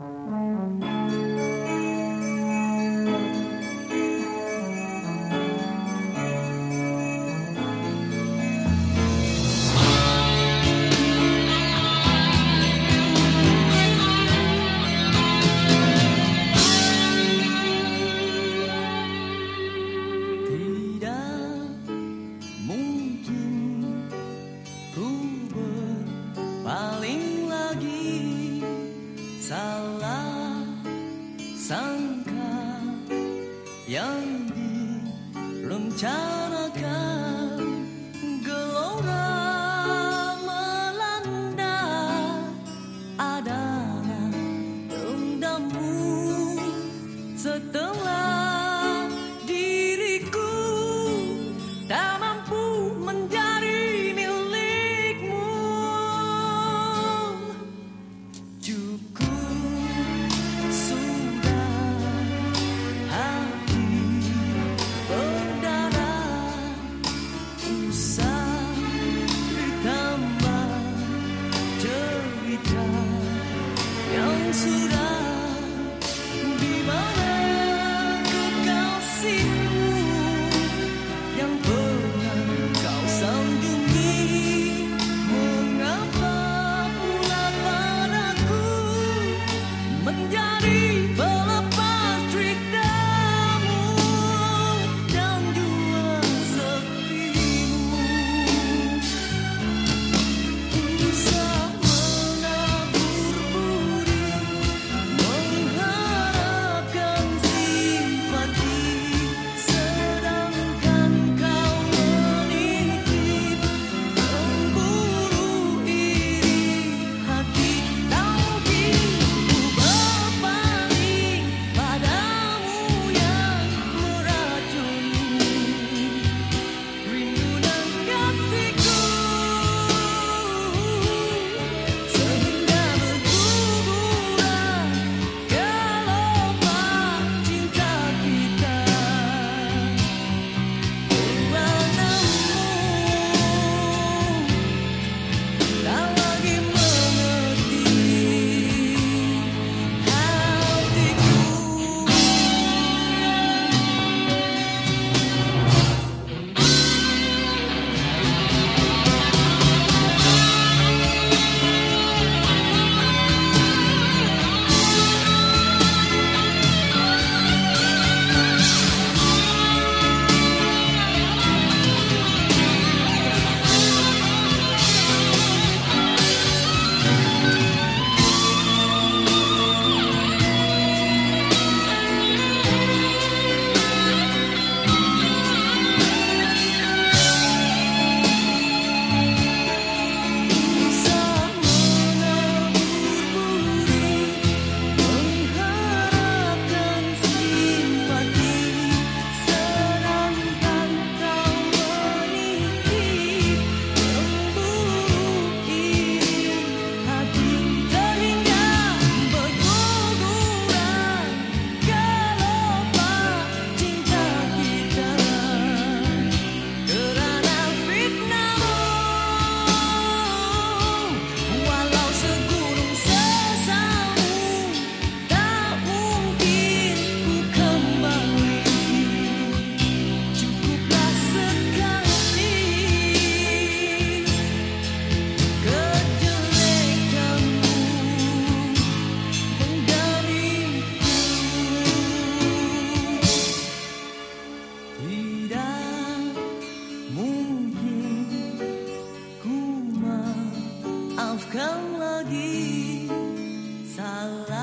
Mm-hmm. yang direncanakan. Gelora melanda adalah dendammu setelah yang sudah Salah.